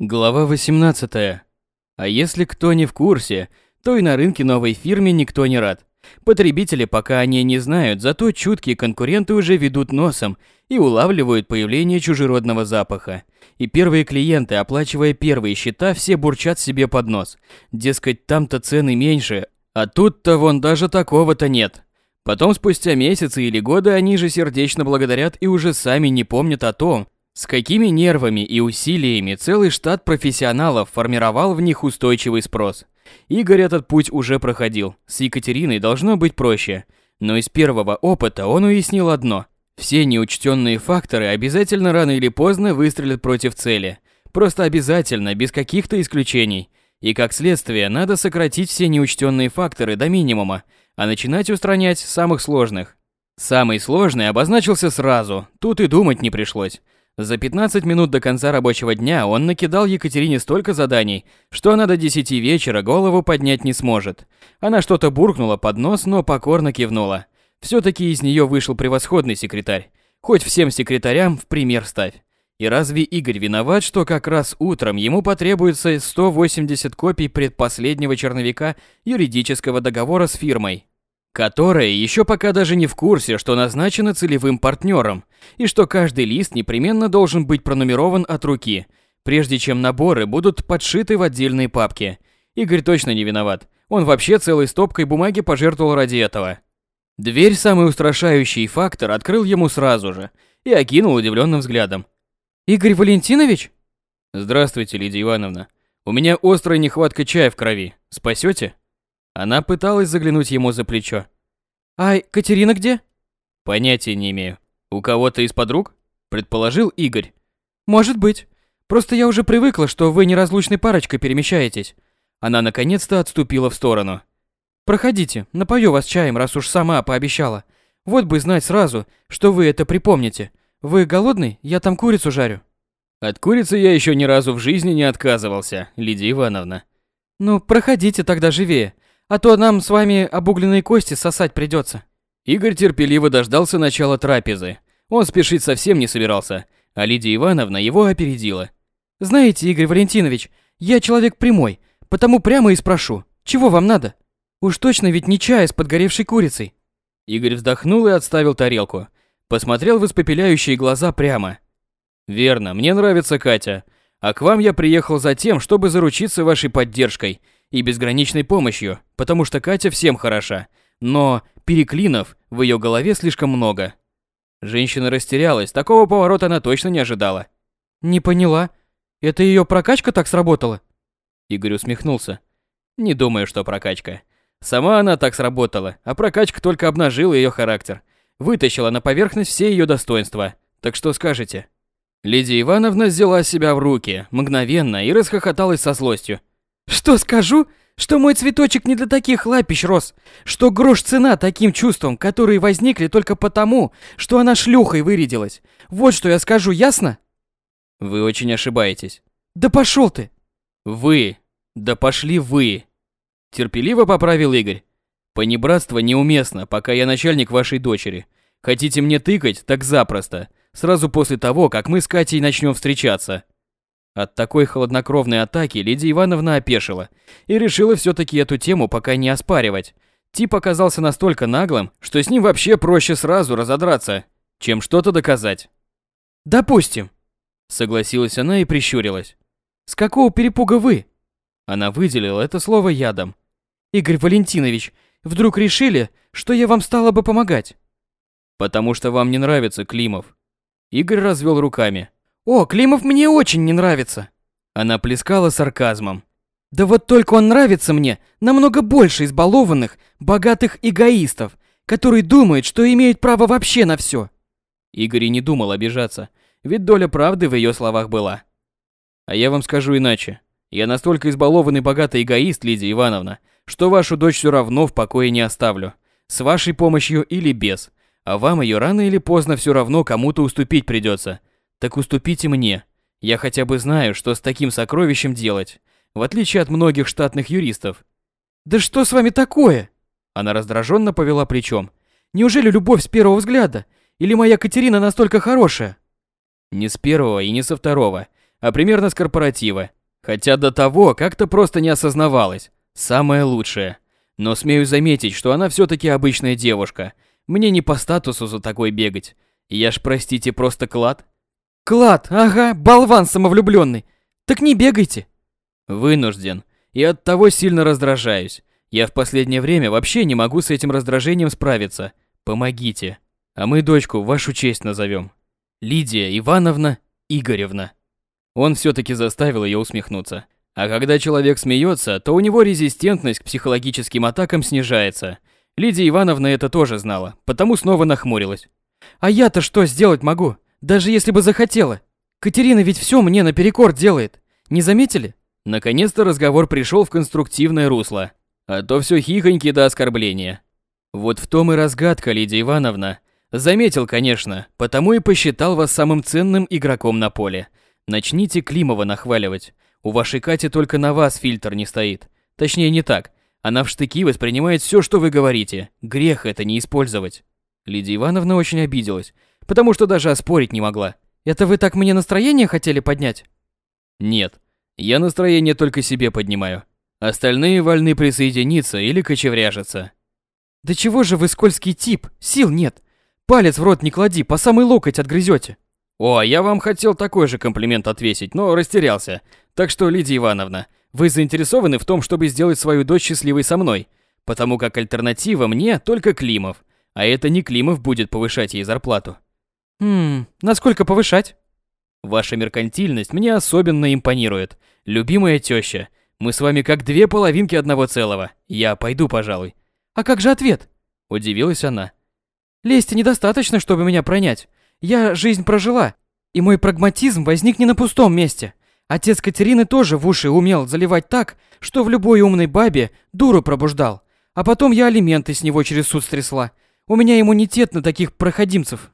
Глава 18. А если кто не в курсе, то и на рынке новой фирме никто не рад. Потребители пока они не знают, зато чуткие конкуренты уже ведут носом и улавливают появление чужеродного запаха. И первые клиенты, оплачивая первые счета, все бурчат себе под нос. Дескать, там-то цены меньше, а тут-то вон даже такого-то нет. Потом спустя месяцы или годы они же сердечно благодарят и уже сами не помнят о том, с какими нервами и усилиями целый штат профессионалов формировал в них устойчивый спрос. Игорь этот путь уже проходил, с Екатериной должно быть проще. Но из первого опыта он уяснил одно. Все неучтенные факторы обязательно рано или поздно выстрелят против цели. Просто обязательно, без каких-то исключений. И как следствие, надо сократить все неучтенные факторы до минимума, а начинать устранять самых сложных. Самый сложный обозначился сразу, тут и думать не пришлось. За 15 минут до конца рабочего дня он накидал Екатерине столько заданий, что она до 10 вечера голову поднять не сможет. Она что-то буркнула под нос, но покорно кивнула. Все-таки из нее вышел превосходный секретарь. Хоть всем секретарям в пример ставь. И разве Игорь виноват, что как раз утром ему потребуется 180 копий предпоследнего черновика юридического договора с фирмой? Которая еще пока даже не в курсе, что назначена целевым партнером, и что каждый лист непременно должен быть пронумерован от руки, прежде чем наборы будут подшиты в отдельные папки. Игорь точно не виноват. Он вообще целой стопкой бумаги пожертвовал ради этого. Дверь, самый устрашающий фактор, открыл ему сразу же и окинул удивленным взглядом. «Игорь Валентинович?» «Здравствуйте, Лидия Ивановна. У меня острая нехватка чая в крови. Спасете?» Она пыталась заглянуть ему за плечо. «А Катерина где?» «Понятия не имею. У кого-то из подруг?» Предположил Игорь. «Может быть. Просто я уже привыкла, что вы неразлучной парочкой перемещаетесь». Она наконец-то отступила в сторону. «Проходите, напою вас чаем, раз уж сама пообещала. Вот бы знать сразу, что вы это припомните. Вы голодный? Я там курицу жарю». От курицы я еще ни разу в жизни не отказывался, Лидия Ивановна. «Ну, проходите тогда живее а то нам с вами обугленные кости сосать придется. Игорь терпеливо дождался начала трапезы. Он спешить совсем не собирался, а Лидия Ивановна его опередила. «Знаете, Игорь Валентинович, я человек прямой, потому прямо и спрошу, чего вам надо? Уж точно ведь не чая с подгоревшей курицей». Игорь вздохнул и отставил тарелку. Посмотрел в испепеляющие глаза прямо. «Верно, мне нравится Катя. А к вам я приехал за тем, чтобы заручиться вашей поддержкой и безграничной помощью, потому что Катя всем хороша, но переклинов в ее голове слишком много. Женщина растерялась, такого поворота она точно не ожидала. «Не поняла. Это ее прокачка так сработала?» Игорь усмехнулся. «Не думаю, что прокачка. Сама она так сработала, а прокачка только обнажила ее характер, вытащила на поверхность все ее достоинства. Так что скажете?» Лидия Ивановна взяла себя в руки, мгновенно, и расхохоталась со злостью. Что скажу? Что мой цветочек не для таких лапищ рос, что грош цена таким чувствам, которые возникли только потому, что она шлюхой вырядилась. Вот что я скажу, ясно? Вы очень ошибаетесь. Да пошел ты! Вы! Да пошли вы! Терпеливо поправил Игорь. Понебратство неуместно, пока я начальник вашей дочери. Хотите мне тыкать, так запросто. Сразу после того, как мы с Катей начнем встречаться. От такой холоднокровной атаки Лидия Ивановна опешила и решила все-таки эту тему пока не оспаривать. Тип оказался настолько наглым, что с ним вообще проще сразу разодраться, чем что-то доказать. «Допустим», — согласилась она и прищурилась. «С какого перепуга вы?» Она выделила это слово ядом. «Игорь Валентинович, вдруг решили, что я вам стала бы помогать?» «Потому что вам не нравится Климов». Игорь развел руками. «О, Климов мне очень не нравится!» Она плескала сарказмом. «Да вот только он нравится мне намного больше избалованных, богатых эгоистов, которые думают, что имеют право вообще на все!» Игорь и не думал обижаться, ведь доля правды в ее словах была. «А я вам скажу иначе. Я настолько избалованный богатый эгоист, Лидия Ивановна, что вашу дочь все равно в покое не оставлю. С вашей помощью или без. А вам ее рано или поздно все равно кому-то уступить придется. Так уступите мне. Я хотя бы знаю, что с таким сокровищем делать, в отличие от многих штатных юристов. Да что с вами такое? Она раздраженно повела плечом. Неужели любовь с первого взгляда? Или моя Катерина настолько хорошая? Не с первого и не со второго. а примерно с корпоратива. Хотя до того как-то просто не осознавалось. Самое лучшее. Но смею заметить, что она все-таки обычная девушка. Мне не по статусу за такой бегать. Я ж, простите, просто клад. Клад, ага, болван самовлюбленный. Так не бегайте. Вынужден. И от того сильно раздражаюсь. Я в последнее время вообще не могу с этим раздражением справиться. Помогите. А мы дочку вашу честь назовем. Лидия Ивановна Игоревна. Он все-таки заставил ее усмехнуться. А когда человек смеется, то у него резистентность к психологическим атакам снижается. Лидия Ивановна это тоже знала, потому снова нахмурилась. А я-то что сделать могу? Даже если бы захотела. Катерина ведь все мне наперекор делает. Не заметили? Наконец-то разговор пришел в конструктивное русло. А то все хихоньки до оскорбления. Вот в том и разгадка, Лидия Ивановна. Заметил, конечно, потому и посчитал вас самым ценным игроком на поле. Начните Климова нахваливать. У вашей Кати только на вас фильтр не стоит. Точнее, не так. Она в штыки воспринимает все, что вы говорите. Грех это не использовать. Лидия Ивановна очень обиделась, потому что даже оспорить не могла. Это вы так мне настроение хотели поднять? Нет. Я настроение только себе поднимаю. Остальные вольны присоединиться или кочевряжиться. Да чего же вы скользкий тип? Сил нет. Палец в рот не клади, по самый локоть отгрызете. О, я вам хотел такой же комплимент отвесить, но растерялся. Так что, Лидия Ивановна, вы заинтересованы в том, чтобы сделать свою дочь счастливой со мной, потому как альтернатива мне только Климов, а это не Климов будет повышать ей зарплату. Хм, насколько повышать? Ваша меркантильность мне особенно импонирует. Любимая теща, мы с вами как две половинки одного целого. Я пойду, пожалуй. А как же ответ? Удивилась она. Лести недостаточно, чтобы меня пронять. Я жизнь прожила, и мой прагматизм возник не на пустом месте. Отец Катерины тоже в уши умел заливать так, что в любой умной бабе дуру пробуждал. А потом я алименты с него через суд стрясла. У меня иммунитет на таких проходимцев.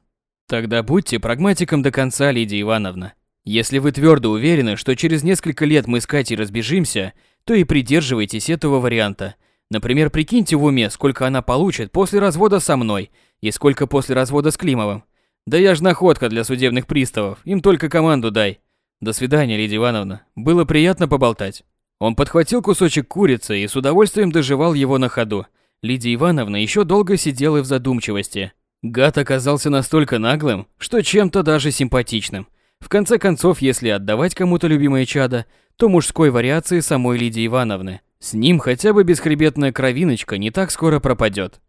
Тогда будьте прагматиком до конца, Лидия Ивановна. Если вы твердо уверены, что через несколько лет мы с Катей разбежимся, то и придерживайтесь этого варианта. Например, прикиньте в уме, сколько она получит после развода со мной и сколько после развода с Климовым. Да я ж находка для судебных приставов, им только команду дай. До свидания, Лидия Ивановна. Было приятно поболтать. Он подхватил кусочек курицы и с удовольствием доживал его на ходу. Лидия Ивановна еще долго сидела в задумчивости. Гад оказался настолько наглым, что чем-то даже симпатичным. В конце концов, если отдавать кому-то любимое чадо, то мужской вариации самой Лидии Ивановны. С ним хотя бы бесхребетная кровиночка не так скоро пропадет.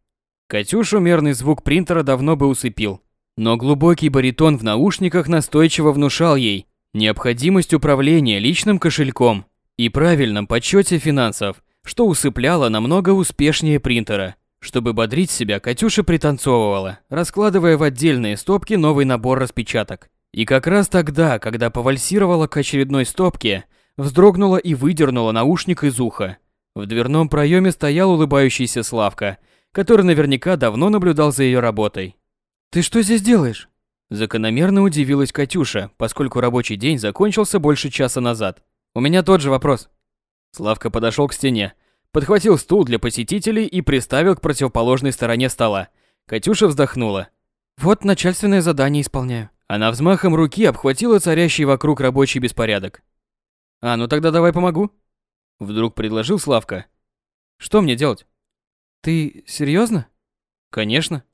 Катюшу мерный звук принтера давно бы усыпил. Но глубокий баритон в наушниках настойчиво внушал ей необходимость управления личным кошельком и правильном подсчете финансов, что усыпляло намного успешнее принтера. Чтобы бодрить себя, Катюша пританцовывала, раскладывая в отдельные стопки новый набор распечаток. И как раз тогда, когда повальсировала к очередной стопке, вздрогнула и выдернула наушник из уха. В дверном проеме стоял улыбающийся Славка, который наверняка давно наблюдал за ее работой. «Ты что здесь делаешь?» Закономерно удивилась Катюша, поскольку рабочий день закончился больше часа назад. «У меня тот же вопрос». Славка подошел к стене, подхватил стул для посетителей и приставил к противоположной стороне стола. Катюша вздохнула. «Вот начальственное задание исполняю». Она взмахом руки обхватила царящий вокруг рабочий беспорядок. «А, ну тогда давай помогу?» Вдруг предложил Славка. «Что мне делать?» «Ты серьезно? «Конечно.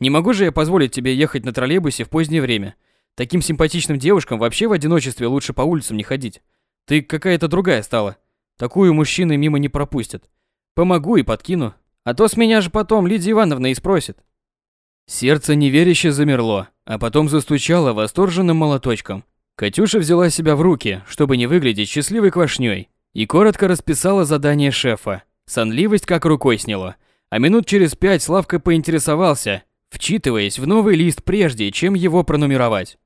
Не могу же я позволить тебе ехать на троллейбусе в позднее время. Таким симпатичным девушкам вообще в одиночестве лучше по улицам не ходить. Ты какая-то другая стала. Такую мужчины мимо не пропустят. Помогу и подкину. А то с меня же потом Лидия Ивановна и спросит». Сердце неверяще замерло, а потом застучало восторженным молоточком. Катюша взяла себя в руки, чтобы не выглядеть счастливой квашней, и коротко расписала задание шефа. Сонливость как рукой сняло. А минут через пять Славка поинтересовался, вчитываясь в новый лист прежде, чем его пронумеровать.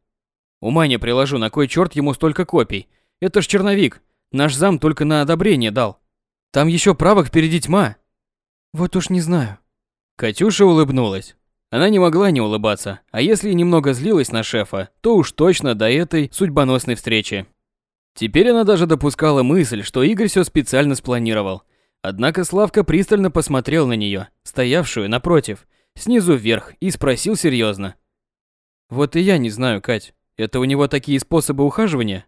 Ума не приложу, на кой черт ему столько копий. Это ж черновик. Наш зам только на одобрение дал. Там еще правок впереди тьма. Вот уж не знаю. Катюша улыбнулась. Она не могла не улыбаться, а если немного злилась на шефа, то уж точно до этой судьбоносной встречи. Теперь она даже допускала мысль, что Игорь все специально спланировал. Однако Славка пристально посмотрел на нее, стоявшую напротив, снизу вверх, и спросил серьезно. «Вот и я не знаю, Кать, это у него такие способы ухаживания?»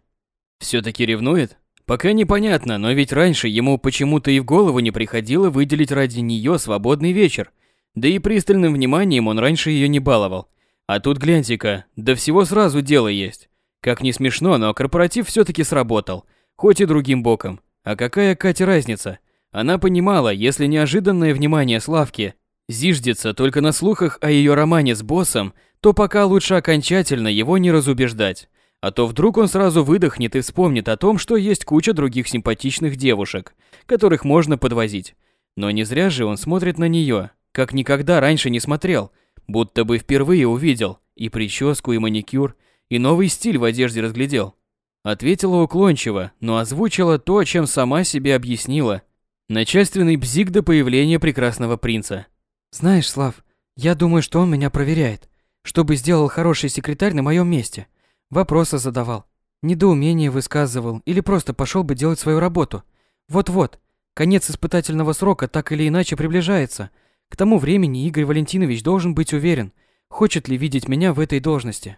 Все-таки ревнует? Пока непонятно, но ведь раньше ему почему-то и в голову не приходило выделить ради нее свободный вечер. Да и пристальным вниманием он раньше ее не баловал. А тут гляньте-ка, да всего сразу дело есть. Как не смешно, но корпоратив все-таки сработал, хоть и другим боком. А какая Кате разница? Она понимала, если неожиданное внимание Славки зиждется только на слухах о ее романе с боссом, то пока лучше окончательно его не разубеждать. А то вдруг он сразу выдохнет и вспомнит о том, что есть куча других симпатичных девушек, которых можно подвозить. Но не зря же он смотрит на нее, как никогда раньше не смотрел, будто бы впервые увидел и прическу, и маникюр, и новый стиль в одежде разглядел. Ответила уклончиво, но озвучила то, чем сама себе объяснила. Начальственный бзик до появления прекрасного принца. «Знаешь, Слав, я думаю, что он меня проверяет, чтобы сделал хороший секретарь на моем месте. Вопросы задавал, недоумение высказывал или просто пошел бы делать свою работу. Вот-вот, конец испытательного срока так или иначе приближается. К тому времени Игорь Валентинович должен быть уверен, хочет ли видеть меня в этой должности.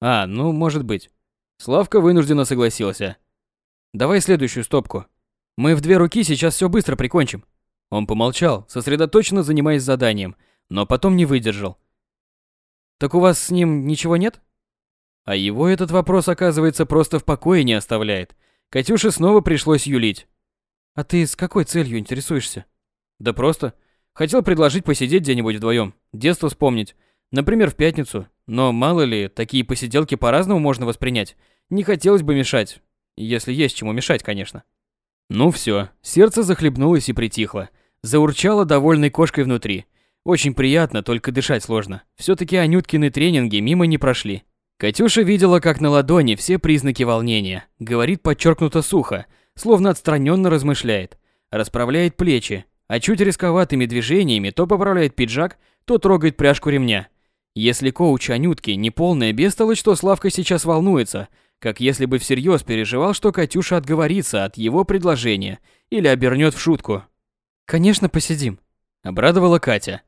А, ну, может быть. Славка вынужденно согласился. Давай следующую стопку. Мы в две руки сейчас все быстро прикончим. Он помолчал, сосредоточенно занимаясь заданием, но потом не выдержал. Так у вас с ним ничего нет? А его этот вопрос, оказывается, просто в покое не оставляет. Катюше снова пришлось юлить. А ты с какой целью интересуешься? Да просто. Хотел предложить посидеть где-нибудь вдвоем, детство вспомнить. Например, в пятницу. Но мало ли, такие посиделки по-разному можно воспринять. Не хотелось бы мешать. Если есть чему мешать, конечно. Ну все, сердце захлебнулось и притихло. Заурчало довольной кошкой внутри. Очень приятно, только дышать сложно. Все-таки Анюткины тренинги мимо не прошли. Катюша видела, как на ладони все признаки волнения. Говорит подчеркнуто сухо, словно отстраненно размышляет. Расправляет плечи, а чуть рисковатыми движениями то поправляет пиджак, то трогает пряжку ремня. Если коуч Анютки не полная бестолочь, то Славка сейчас волнуется, как если бы всерьез переживал, что Катюша отговорится от его предложения или обернет в шутку. «Конечно, посидим», — обрадовала Катя.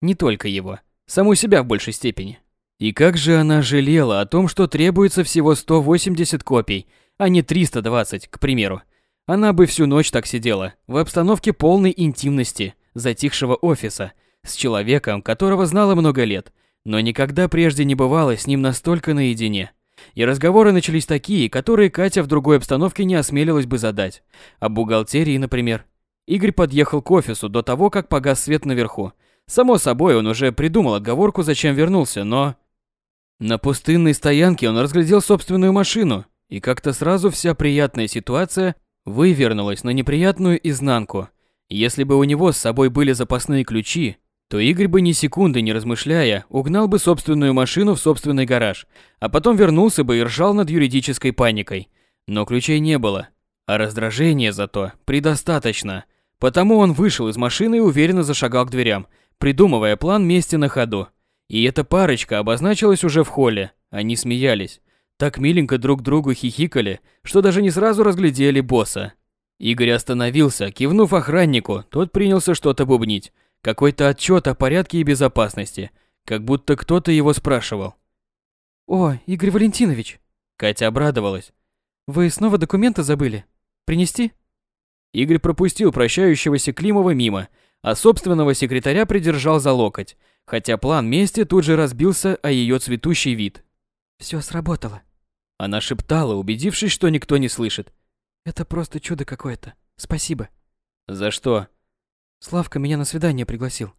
Не только его, саму себя в большей степени. И как же она жалела о том, что требуется всего 180 копий, а не 320, к примеру. Она бы всю ночь так сидела, в обстановке полной интимности, затихшего офиса, с человеком, которого знала много лет, но никогда прежде не бывала с ним настолько наедине. И разговоры начались такие, которые Катя в другой обстановке не осмелилась бы задать. О бухгалтерии, например. Игорь подъехал к офису до того, как погас свет наверху. Само собой, он уже придумал отговорку, зачем вернулся, но... На пустынной стоянке он разглядел собственную машину, и как-то сразу вся приятная ситуация вывернулась на неприятную изнанку. Если бы у него с собой были запасные ключи, то Игорь бы ни секунды не размышляя угнал бы собственную машину в собственный гараж, а потом вернулся бы и ржал над юридической паникой. Но ключей не было, а раздражения зато предостаточно. Потому он вышел из машины и уверенно зашагал к дверям, придумывая план мести на ходу. И эта парочка обозначилась уже в холле. Они смеялись. Так миленько друг другу хихикали, что даже не сразу разглядели босса. Игорь остановился, кивнув охраннику, тот принялся что-то бубнить. Какой-то отчет о порядке и безопасности, как будто кто-то его спрашивал. «О, Игорь Валентинович!» Катя обрадовалась. «Вы снова документы забыли? Принести?» Игорь пропустил прощающегося Климова мимо, а собственного секретаря придержал за локоть, хотя план мести тут же разбился о ее цветущий вид. Все сработало. Она шептала, убедившись, что никто не слышит. Это просто чудо какое-то. Спасибо. За что? Славка меня на свидание пригласил.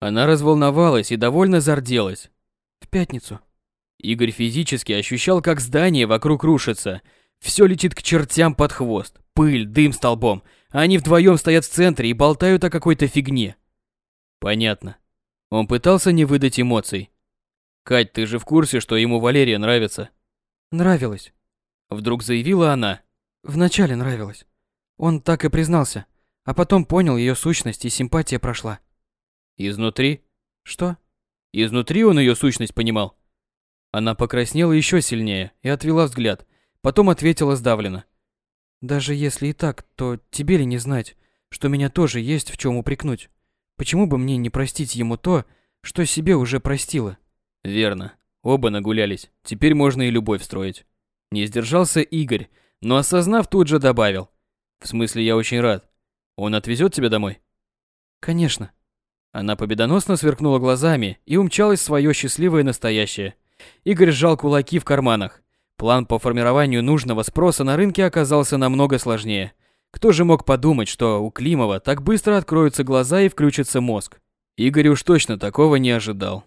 Она разволновалась и довольно зарделась. В пятницу. Игорь физически ощущал, как здание вокруг рушится. Все летит к чертям под хвост. Пыль, дым столбом. Они вдвоем стоят в центре и болтают о какой-то фигне. Понятно. Он пытался не выдать эмоций. «Кать, ты же в курсе, что ему Валерия нравится?» «Нравилось», — вдруг заявила она. «Вначале нравилось. Он так и признался, а потом понял ее сущность и симпатия прошла». «Изнутри?» «Что?» «Изнутри он ее сущность понимал». Она покраснела еще сильнее и отвела взгляд, потом ответила сдавленно. «Даже если и так, то тебе ли не знать, что меня тоже есть в чем упрекнуть?» Почему бы мне не простить ему то, что себе уже простила? Верно. Оба нагулялись. Теперь можно и любовь строить. Не сдержался Игорь, но осознав, тут же добавил. В смысле, я очень рад. Он отвезет тебя домой? Конечно. Она победоносно сверкнула глазами и умчалась в свое счастливое настоящее. Игорь сжал кулаки в карманах. План по формированию нужного спроса на рынке оказался намного сложнее. Кто же мог подумать, что у Климова так быстро откроются глаза и включится мозг? Игорь уж точно такого не ожидал.